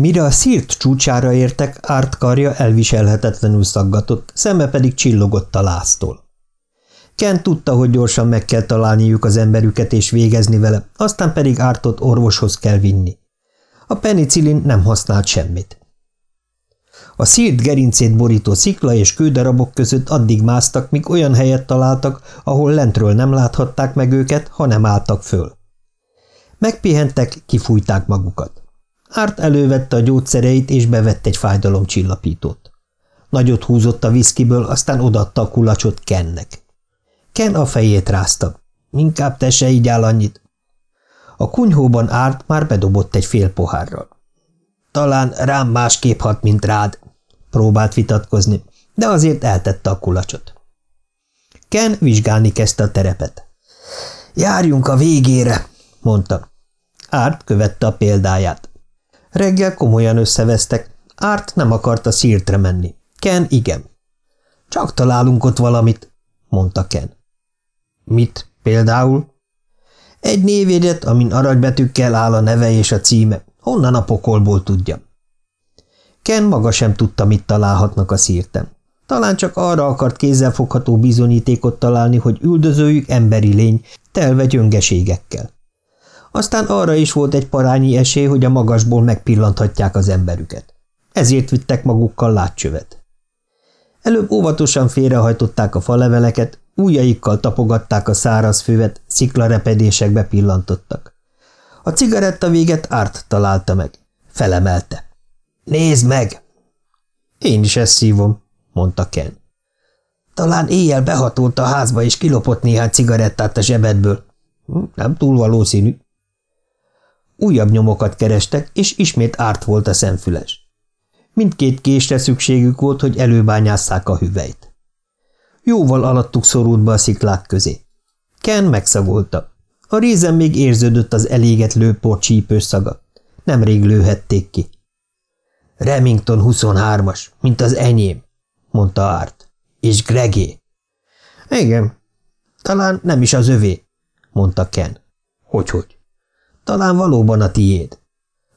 Mire a szírt csúcsára értek, árt karja elviselhetetlenül szaggatott, szeme pedig csillogott a láztól. Ken tudta, hogy gyorsan meg kell találniuk az emberüket és végezni vele, aztán pedig ártott orvoshoz kell vinni. A penicillin nem használt semmit. A szírt gerincét borító szikla és kődarabok között addig másztak, míg olyan helyet találtak, ahol lentről nem láthatták meg őket, ha nem álltak föl. Megpihentek, kifújták magukat. Árt elővette a gyógyszereit, és bevett egy fájdalomcsillapítót. Nagyot húzott a viszkiből, aztán odatta a kulacsot Kennek. Ken a fejét rázta. Inkább te se így áll annyit. A kunyhóban Árt már bedobott egy fél pohárral. Talán rám másképp hat, mint rád, próbált vitatkozni, de azért eltette a kulacsot. Ken vizsgálni kezdte a terepet. Járjunk a végére, mondta. Árt követte a példáját. Reggel komolyan összevesztek. Árt nem akarta szírtre menni. Ken igen. Csak találunk ott valamit, mondta Ken. Mit például? Egy névjegyet, amin aranybetűkkel áll a neve és a címe. Honnan a pokolból tudja? Ken maga sem tudta, mit találhatnak a szírten. Talán csak arra akart kézzelfogható bizonyítékot találni, hogy üldözőjük emberi lény, telve gyöngeségekkel. Aztán arra is volt egy parányi esély, hogy a magasból megpillanthatják az emberüket. Ezért vittek magukkal látcsövet. Előbb óvatosan félrehajtották a faleveleket, ujjaikkal tapogatták a száraz füvet, sziklarepedésekbe pillantottak. A cigaretta véget árt találta meg. Felemelte. Nézd meg! Én is ezt szívom, mondta Ken. Talán éjjel behatolt a házba, és kilopott néhány cigarettát a zsebedből. Hm, nem túl valószínű. Újabb nyomokat kerestek, és ismét árt volt a szemfüles. Mindkét késre szükségük volt, hogy előbányásszák a hüvelyt. Jóval alattuk szorult be a sziklák közé. Ken megszagolta. A rézen még érződött az eléget lőport csípős szaga. Nemrég lőhették ki. Remington 23-as, mint az enyém, mondta Árt. És Gregé. Igen, talán nem is az övé, mondta Ken. Hogyhogy? Talán valóban a tiéd.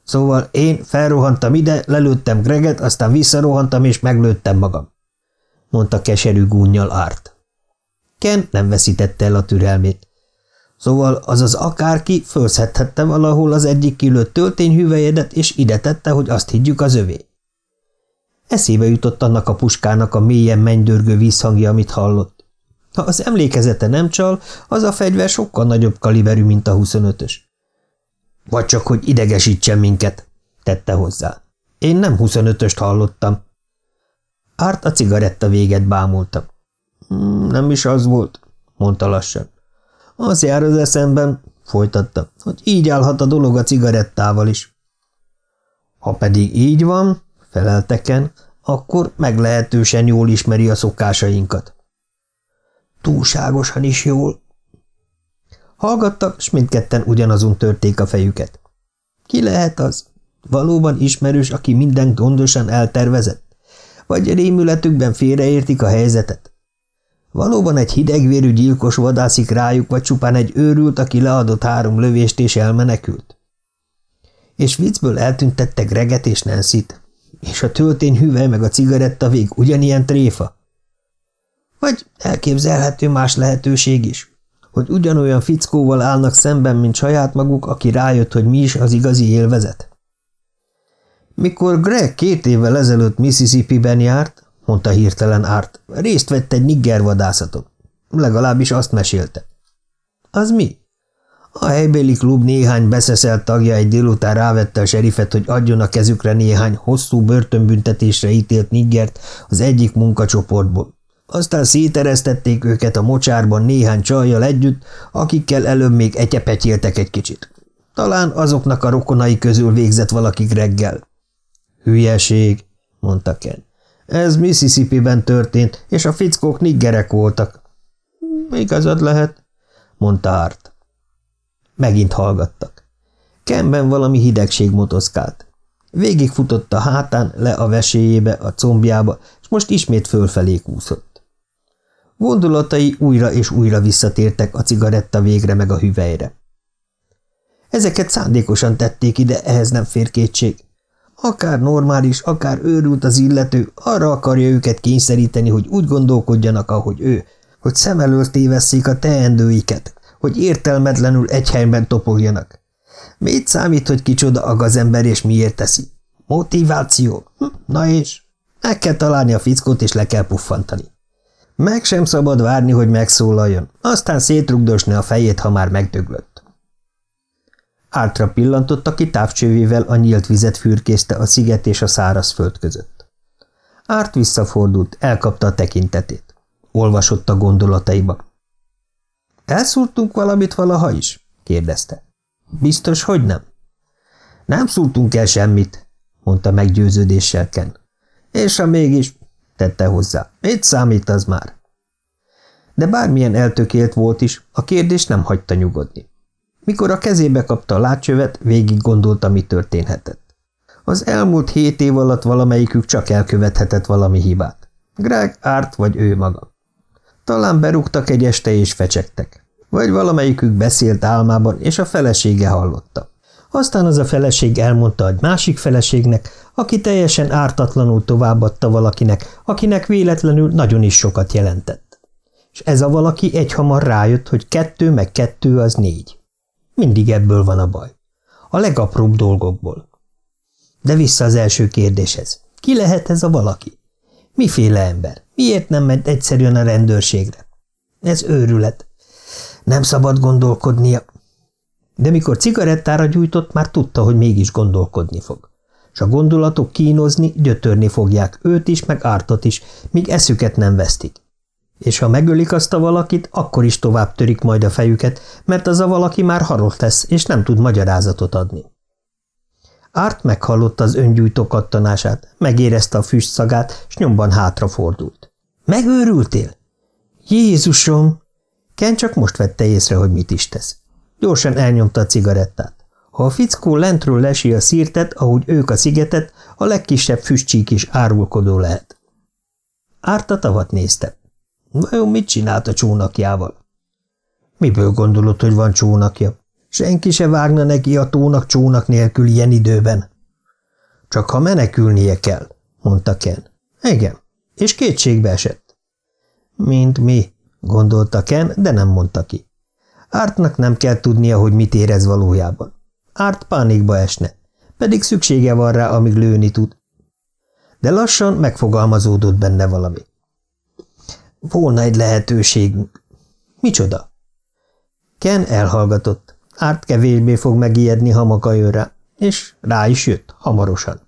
Szóval én felrohantam ide, lelőttem Greget, aztán visszarohantam és meglőttem magam, mondta keserű gúnyjal Árt. Ken nem veszítette el a türelmét. Szóval az az akárki fölszedhette valahol az egyik kilőtt töltényhüvelyedet, és ide tette, hogy azt higgyük az övé. Eszébe jutott annak a puskának a mélyen mennydörgő vízhangja, amit hallott. Ha az emlékezete nem csal, az a fegyver sokkal nagyobb kaliberű, mint a 25-ös. Vagy csak, hogy idegesítsen minket, tette hozzá. Én nem 25-öst hallottam. Árt a cigaretta véget bámulta. Hmm, nem is az volt, mondta lassan. Az jár az eszemben, folytatta, hogy így állhat a dolog a cigarettával is. Ha pedig így van, felelte Ken, akkor meglehetősen jól ismeri a szokásainkat. Túlságosan is jól. Hallgattak, s mindketten ugyanazon törték a fejüket. Ki lehet az? Valóban ismerős, aki mindent gondosan eltervezett? Vagy rémületükben félreértik a helyzetet? Valóban egy hidegvérű gyilkos vadászik rájuk, vagy csupán egy őrült, aki leadott három lövést és elmenekült? És viccből eltüntettek Greget és nancy -t. És a töltény hüvely meg a cigaretta vég ugyanilyen tréfa? Vagy elképzelhető más lehetőség is, hogy ugyanolyan fickóval állnak szemben, mint saját maguk, aki rájött, hogy mi is az igazi élvezet? Mikor Greg két évvel ezelőtt Mississippi-ben járt, mondta hirtelen Árt. Részt vett egy niggervadászaton. Legalábbis azt mesélte. Az mi? A helybéli klub néhány beszeszelt tagja egy délután rávette a serifet, hogy adjon a kezükre néhány hosszú börtönbüntetésre ítélt niggert az egyik munkacsoportból. Aztán széteresztették őket a mocsárban néhány csajjal együtt, akikkel előbb még etyepetyéltek egy kicsit. Talán azoknak a rokonai közül végzett valaki reggel. Hülyeség, mondta Ken. Ez Mississippi-ben történt, és a fickók niggerek voltak. Igazad lehet, mondta Art. Megint hallgattak. Kemben valami hidegség motoszkált. Végigfutott a hátán, le a veséjébe, a combjába, és most ismét fölfelé kúszott. Gondolatai újra és újra visszatértek a cigaretta végre meg a hüvelyre. Ezeket szándékosan tették ide, ehhez nem fér kétség. Akár normális, akár őrült az illető, arra akarja őket kényszeríteni, hogy úgy gondolkodjanak, ahogy ő, hogy szem előtt tévesszék a teendőiket, hogy értelmetlenül egy helyben topogjanak. Mit számít, hogy kicsoda a gazember és miért teszi? Motiváció? Hm, na és? Meg kell találni a fickót, és le kell puffantani. Meg sem szabad várni, hogy megszólaljon, aztán szétrugdosni a fejét, ha már megdöglött. Átra pillantott, aki távcsővével a nyílt vizet fürkészte a sziget és a szárazföld között. Árt visszafordult, elkapta a tekintetét. Olvasott a gondolataiba. – Elszúrtunk valamit valaha is? – kérdezte. – Biztos, hogy nem? – Nem szúrtunk el semmit – mondta meggyőződéssel Ken. – És ha mégis – tette hozzá. – Mit számít az már? De bármilyen eltökélt volt is, a kérdés nem hagyta nyugodni. Mikor a kezébe kapta a látcsövet, végig gondolta, mi történhetett. Az elmúlt hét év alatt valamelyikük csak elkövethetett valami hibát. Greg, Árt vagy ő maga. Talán berúgtak egy este és fecsegtek. Vagy valamelyikük beszélt álmában, és a felesége hallotta. Aztán az a feleség elmondta egy másik feleségnek, aki teljesen ártatlanul továbbadta valakinek, akinek véletlenül nagyon is sokat jelentett. És ez a valaki egyhamar rájött, hogy kettő meg kettő az négy. Mindig ebből van a baj. A legapróbb dolgokból. De vissza az első kérdéshez. Ki lehet ez a valaki? Miféle ember? Miért nem ment egyszerűen a rendőrségre? Ez őrület. Nem szabad gondolkodnia. De mikor cigarettára gyújtott, már tudta, hogy mégis gondolkodni fog. S a gondolatok kínozni, gyötörni fogják őt is, meg ártot is, míg eszüket nem vesztik és ha megölik azt a valakit, akkor is tovább törik majd a fejüket, mert az a valaki már halott lesz, és nem tud magyarázatot adni. Árt meghallotta az öngyújtó kattanását, megérezte a füst szagát, s nyomban hátrafordult. – Megőrültél? – Jézusom! Ken csak most vette észre, hogy mit is tesz. Gyorsan elnyomta a cigarettát. Ha a fickó lentről lesi a szírtet, ahogy ők a szigetet, a legkisebb füstcsík is árulkodó lehet. Árt a tavat nézte. Vajon mit csinált a csónakjával? Miből gondolod, hogy van csónakja? Senki se vágna neki a tónak csónak nélkül ilyen időben. Csak ha menekülnie kell, mondta Ken. Igen, és kétségbe esett. Mint mi, gondolta Ken, de nem mondta ki. Ártnak nem kell tudnia, hogy mit érez valójában. Árt pánikba esne, pedig szüksége van rá, amíg lőni tud. De lassan megfogalmazódott benne valami. Volna egy lehetőségünk. Micsoda? Ken elhallgatott. Árt kevésbé fog megijedni, ha maga jön rá, és rá is jött, hamarosan.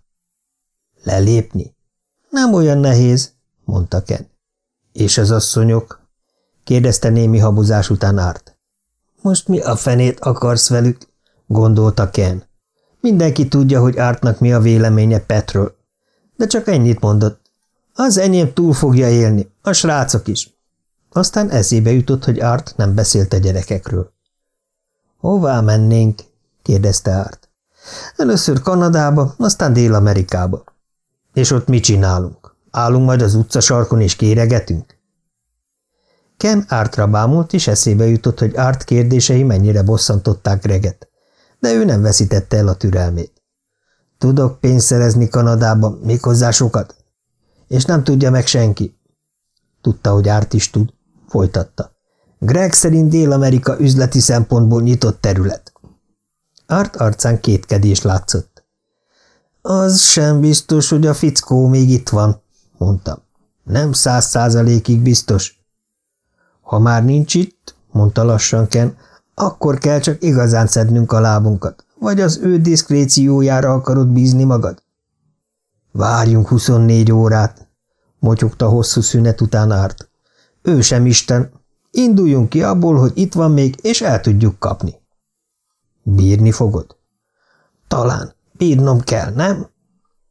Lelépni? Nem olyan nehéz, mondta Ken. És az asszonyok? kérdezte némi habuzás után Árt. Most mi a fenét akarsz velük? gondolta Ken. Mindenki tudja, hogy Ártnak mi a véleménye Petről. De csak ennyit mondott. Az enyém túl fogja élni, a srácok is. Aztán eszébe jutott, hogy Art nem beszélt a gyerekekről. Hová mennénk? kérdezte Art. Először Kanadába, aztán Dél-Amerikába. És ott mit csinálunk? Állunk majd az utcasarkon és kéregetünk? Ken Artra bámult, és eszébe jutott, hogy Art kérdései mennyire bosszantották Greget, de ő nem veszítette el a türelmét. Tudok pénzt szerezni Kanadába, méghozzá sokat, és nem tudja meg senki. Tudta, hogy árt is tud. Folytatta. Greg szerint Dél-Amerika üzleti szempontból nyitott terület. Árt arcán kétkedés látszott. Az sem biztos, hogy a fickó még itt van, mondta. Nem száz százalékig biztos. Ha már nincs itt, mondta lassan Ken, akkor kell csak igazán szednünk a lábunkat. Vagy az ő diszkréciójára akarod bízni magad? Várjunk 24 órát, motyogta hosszú szünet után árt. Ő sem Isten. Induljunk ki abból, hogy itt van még, és el tudjuk kapni. Bírni fogod? Talán. Bírnom kell, nem?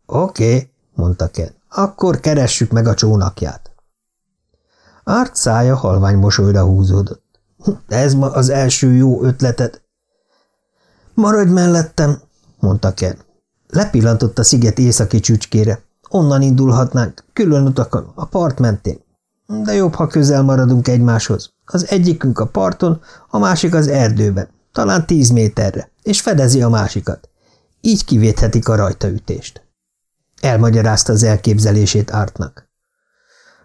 Oké, okay, mondta Ken. Akkor keressük meg a csónakját. Árt szája halvány mosolyra húzódott. Ez ma az első jó ötleted. Maradj mellettem, mondta Ken. Lepillantott a sziget északi csücskére. Onnan indulhatnánk, külön utakon, a part mentén. De jobb, ha közel maradunk egymáshoz. Az egyikünk a parton, a másik az erdőben, talán tíz méterre, és fedezi a másikat. Így kivéthetik a rajtaütést. Elmagyarázta az elképzelését Ártnak.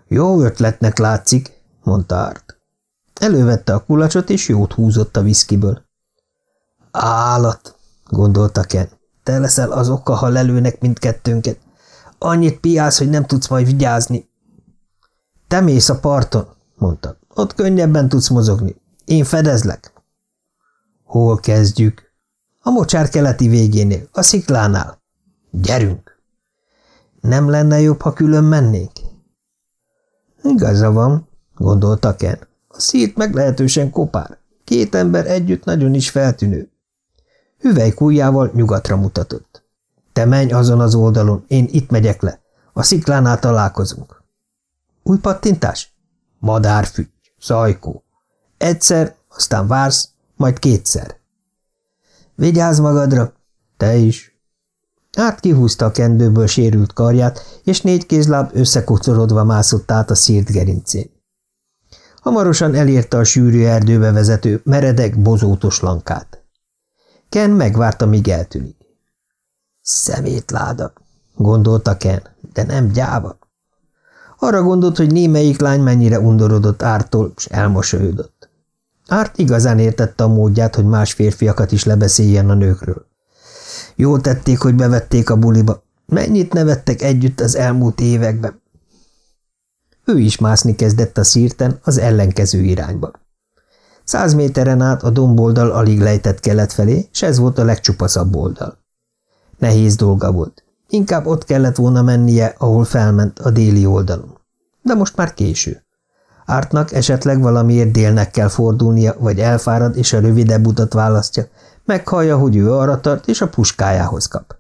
Jó ötletnek látszik, mondta Árt. Elővette a kulacsot, és jót húzott a viszkiből. Állat, gondolta Ken. Te leszel az oka, ha lelőnek mindkettőnket. Annyit piálsz, hogy nem tudsz majd vigyázni. Te mész a parton, mondta. Ott könnyebben tudsz mozogni. Én fedezlek. Hol kezdjük? A mocsár keleti végénél, a sziklánál. Gyerünk! Nem lenne jobb, ha külön mennénk? Igaza van, gondolta Ken. A szírt meglehetősen kopár. Két ember együtt nagyon is feltűnő. Hüvelykújjával nyugatra mutatott. Te menj azon az oldalon, én itt megyek le. A sziklánál találkozunk. Új pattintás? Madárfügy, szajkó. Egyszer, aztán vársz, majd kétszer. Vigyázz magadra! Te is! Át kihúzta a kendőből sérült karját, és négy kézláb összekocorodva mászott át a szírt gerincén. Hamarosan elérte a sűrű erdőbe vezető, meredek, bozótos lankát. Ken megvárta, míg eltűnik. Szemétláda, gondolta Ken, de nem gyáva. Arra gondolt, hogy némelyik lány mennyire undorodott ártól, és elmosolyodott. Árt igazán értette a módját, hogy más férfiakat is lebeszéljen a nőkről. Jól tették, hogy bevették a buliba. Mennyit nevettek együtt az elmúlt években. Ő is mászni kezdett a szírten az ellenkező irányba. Száz méteren át a domboldal alig lejtett kelet felé, és ez volt a legcsupaszabb oldal. Nehéz dolga volt. Inkább ott kellett volna mennie, ahol felment a déli oldalon. De most már késő. Ártnak esetleg valamiért délnek kell fordulnia, vagy elfárad, és a rövidebb utat választja, meghallja, hogy ő arra tart, és a puskájához kap.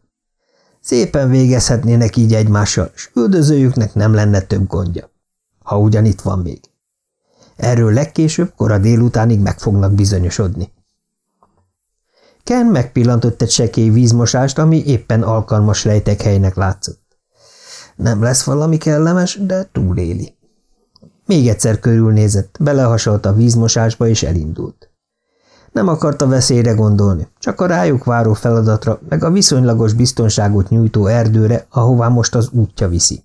Szépen végezhetnének így egymással, s üldözőjüknek nem lenne több gondja. Ha ugyan itt van még. Erről legkésőbb, kora délutánig meg fognak bizonyosodni. Ken megpillantott egy sekély vízmosást, ami éppen alkalmas helynek látszott. Nem lesz valami kellemes, de túléli. Még egyszer körülnézett, belehasalt a vízmosásba és elindult. Nem akarta veszélyre gondolni, csak a rájuk váró feladatra, meg a viszonylagos biztonságot nyújtó erdőre, ahová most az útja viszi.